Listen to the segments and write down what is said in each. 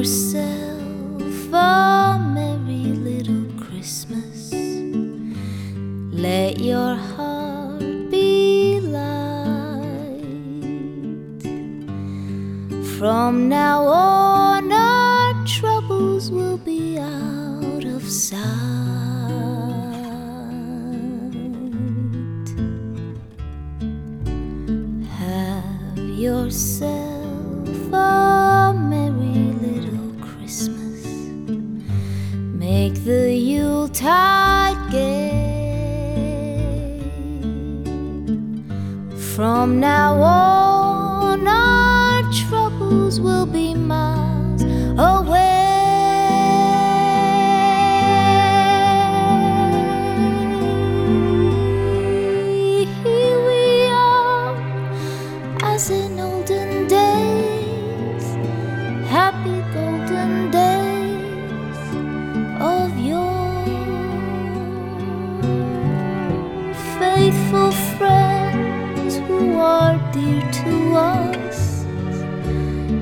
yourself a merry little Christmas. Let your heart be light. From now on, our troubles will be out of sight. Have yourself Make the Yuletide gay. From now on, our troubles will be miles away. Here we are, as in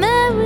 memory.